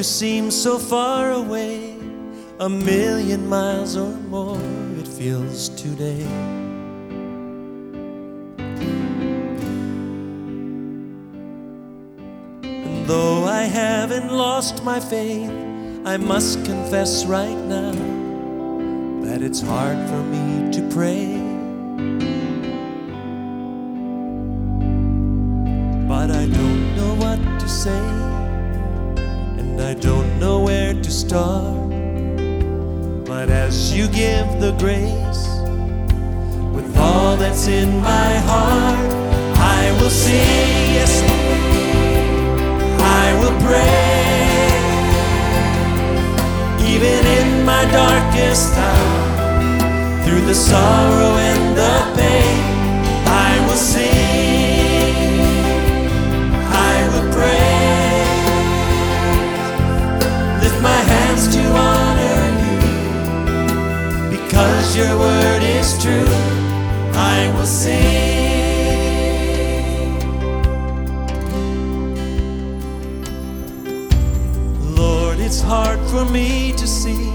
You seem so far away, a million miles or more, it feels today. And though I haven't lost my faith, I must confess right now that it's hard for me to pray. But I don't know what to say I don't know where to start. But as you give the grace, with all that's in my heart, I will sing, yes, I will pray. Even in my darkest hour, through the sorrow and the pain, I will sing, because your word is true. I will sing. Lord it's hard for me to see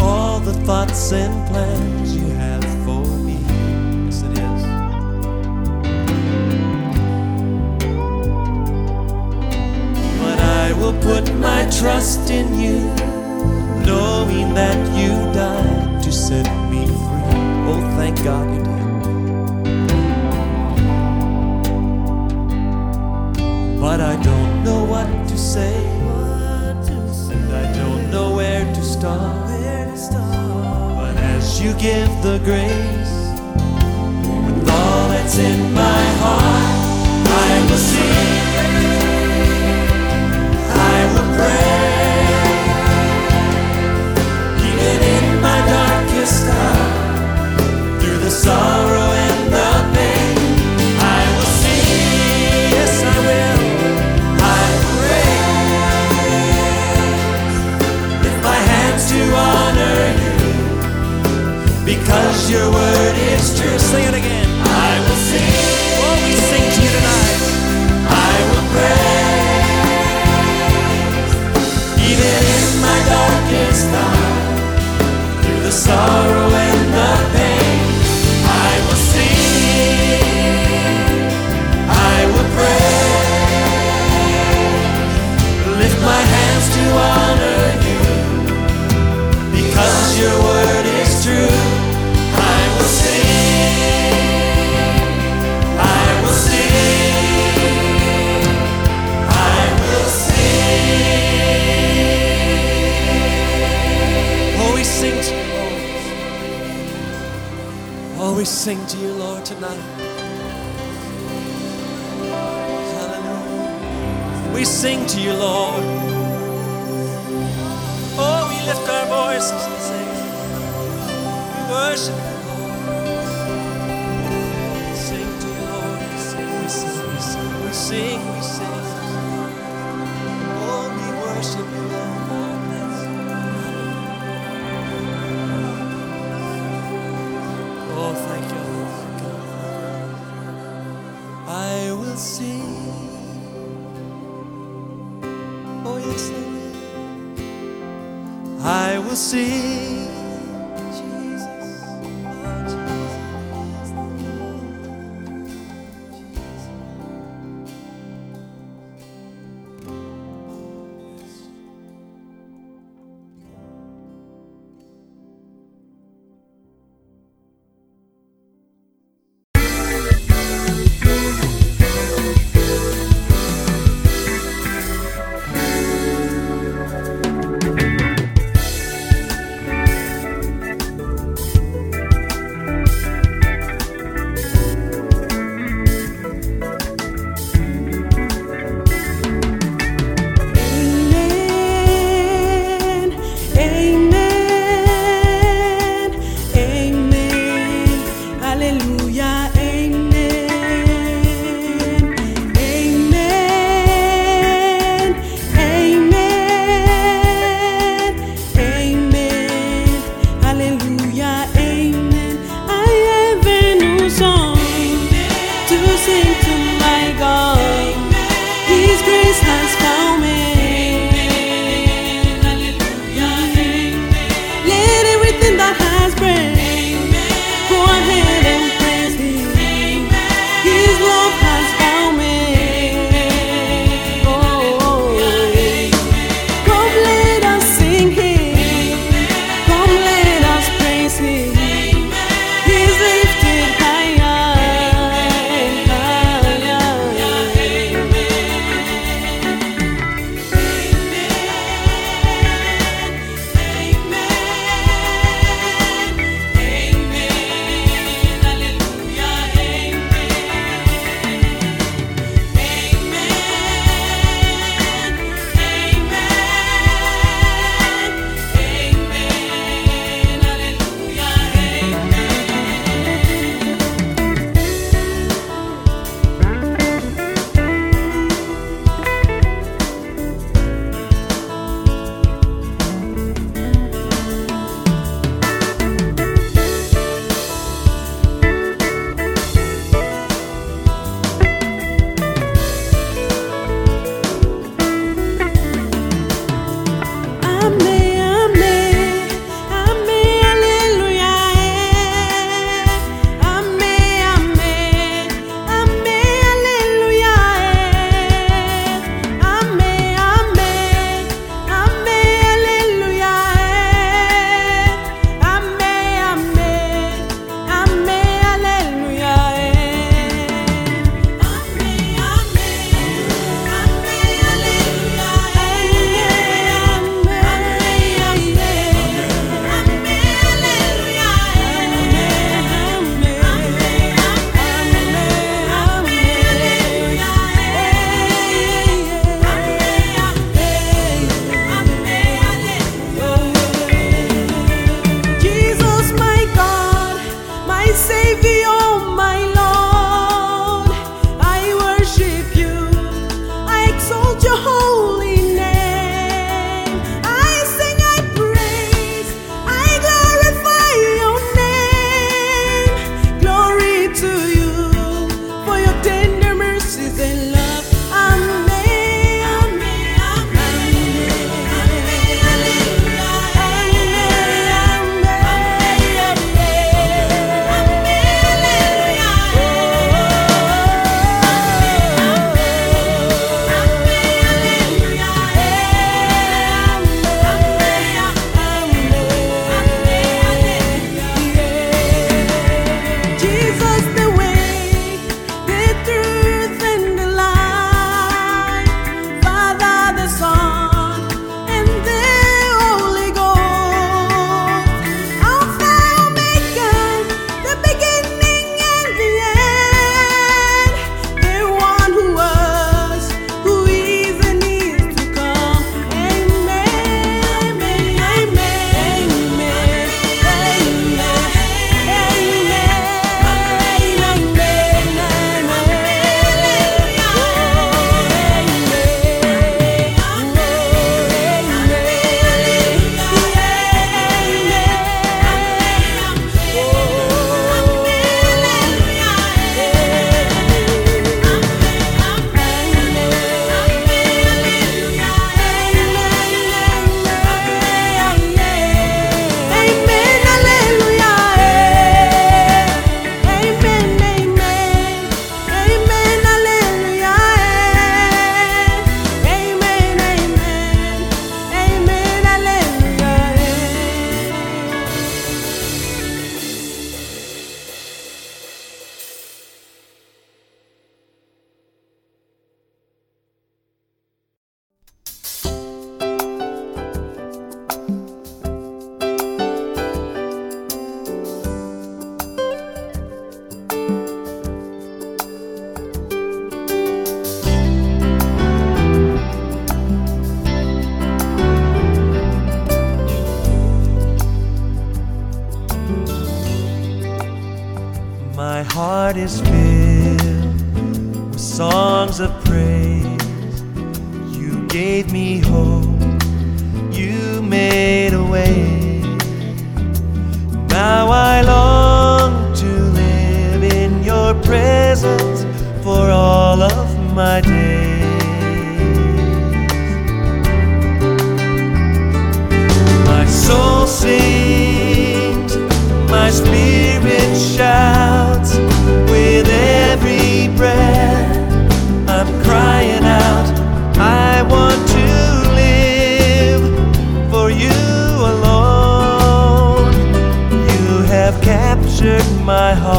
all the thoughts and plans you have for me. Yes it is. But I will put my trust in you, knowing that you died to set me free. Oh, thank God you did. But I don't know what to say, and I don't know where to start. But as you give the grace, with all that's in my heart, I will sing. Sorrow Oh, we sing to you, Lord, tonight. Hallelujah. We sing to you, Lord. Oh, we lift our voices and sing. We worship you, Lord. We sing to you, Lord. We sing, we sing, we sing, we sing, we sing. Will. I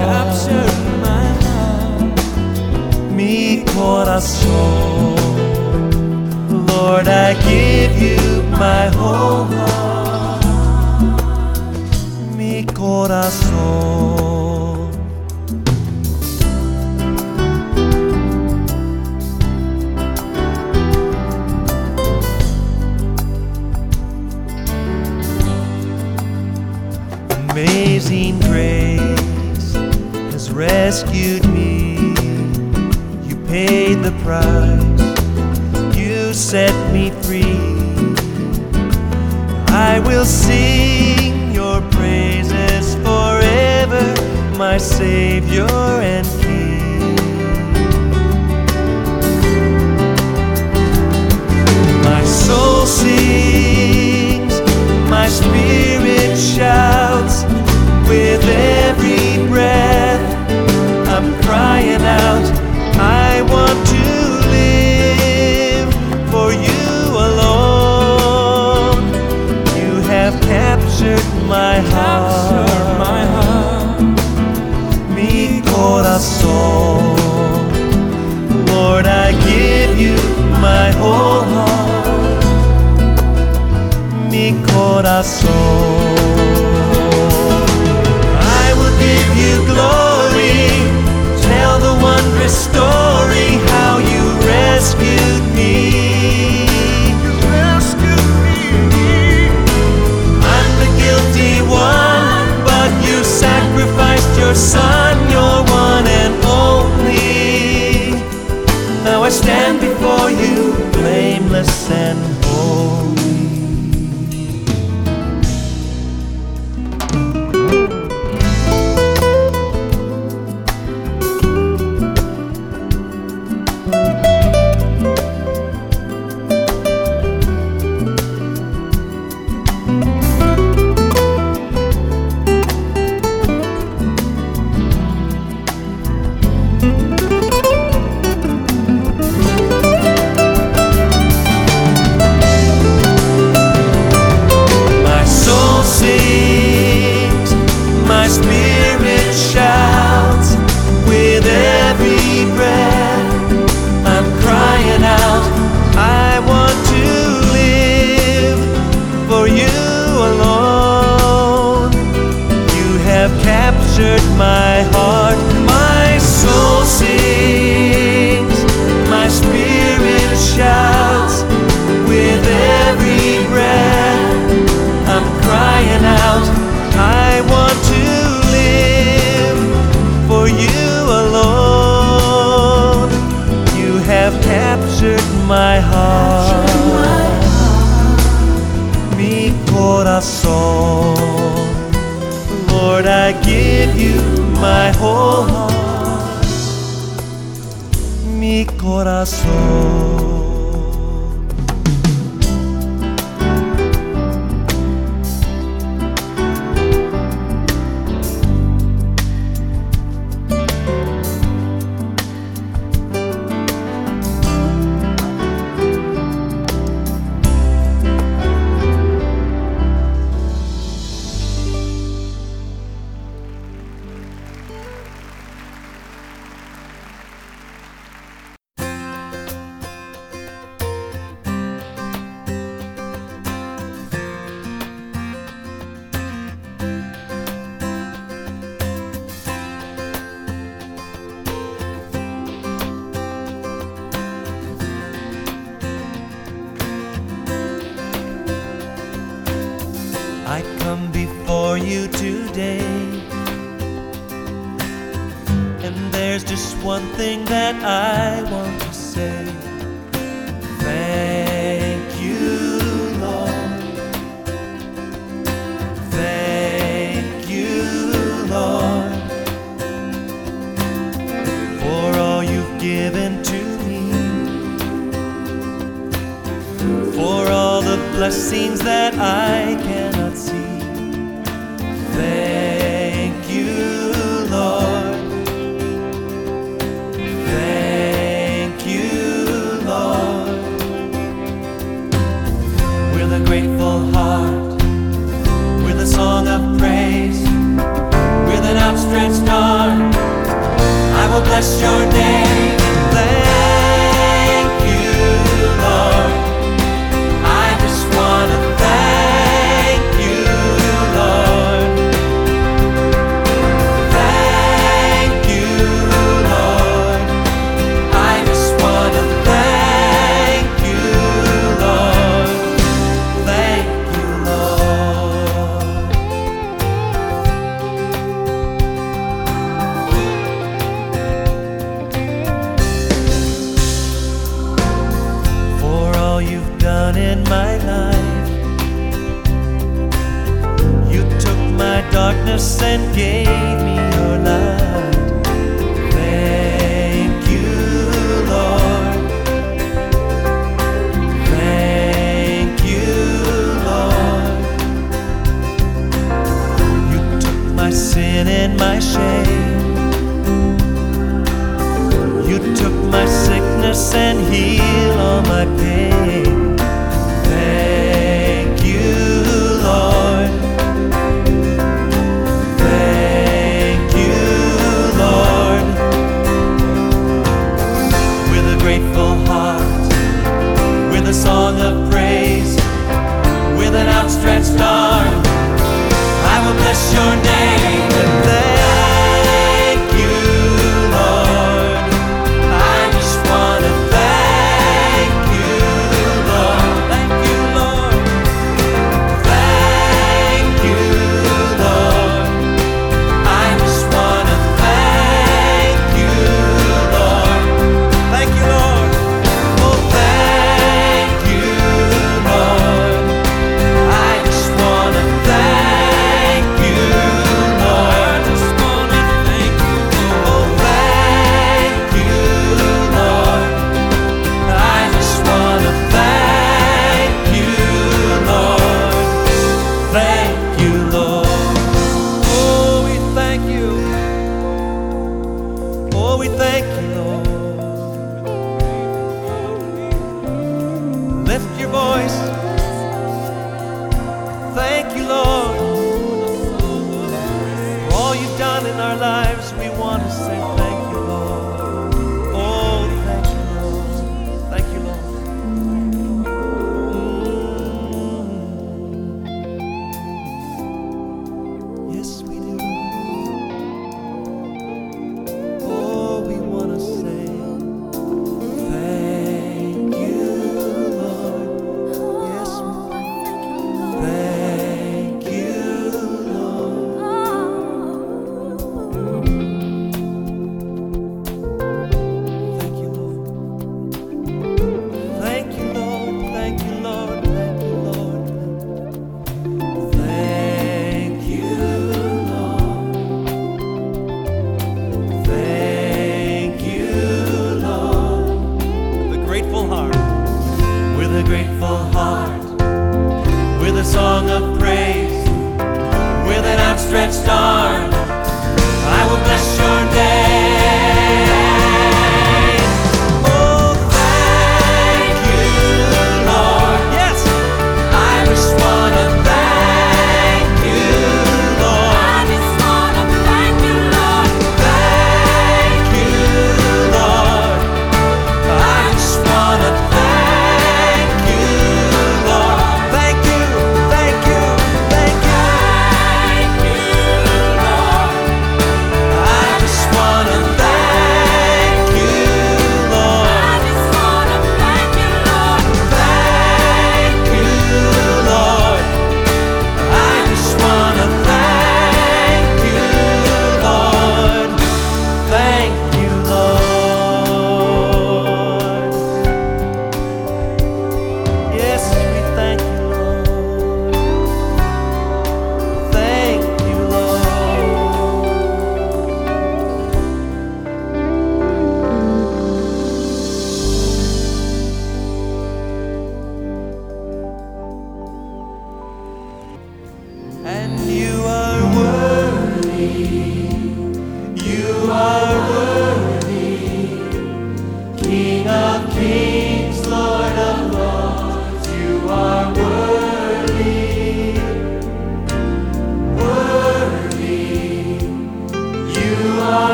captured my heart, corazón. Lord, I give you my whole. your son.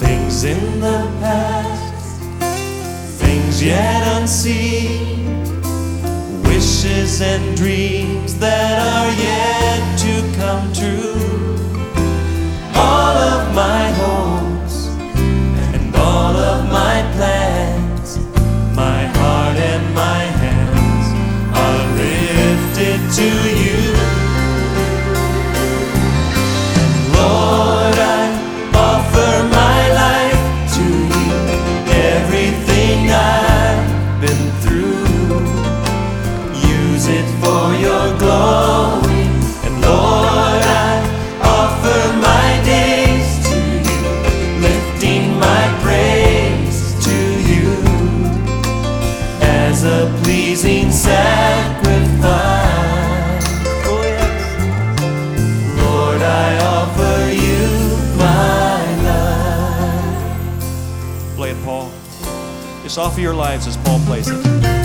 Things in the past, things yet unseen, wishes and dreams that are yet to come true. All of my hopes and all of my plans, my heart and my hands are lifted to you. Just offer your lives as Paul plays it.